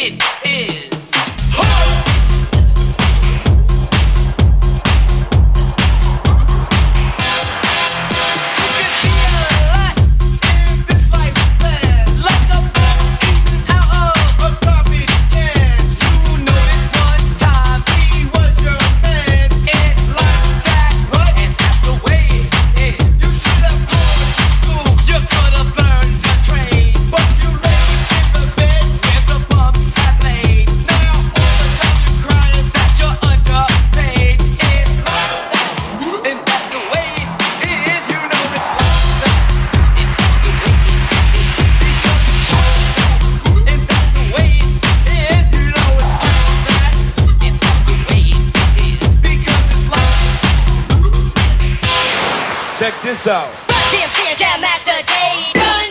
it. Run Jam Master Jay. Run.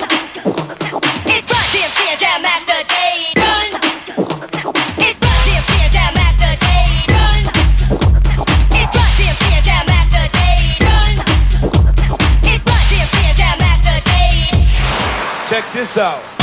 It's Run Jam Master Jay. Run. It's Run Jam Master Jay. Run. It's Run Jam Master Jay. Run. It's Run Jam Master Jay. Check this out.